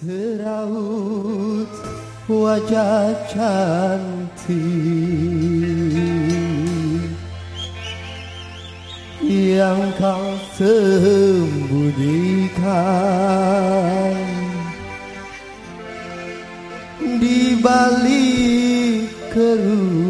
Seraut wajah cantik Yang kau sembunyikan Di balik kerut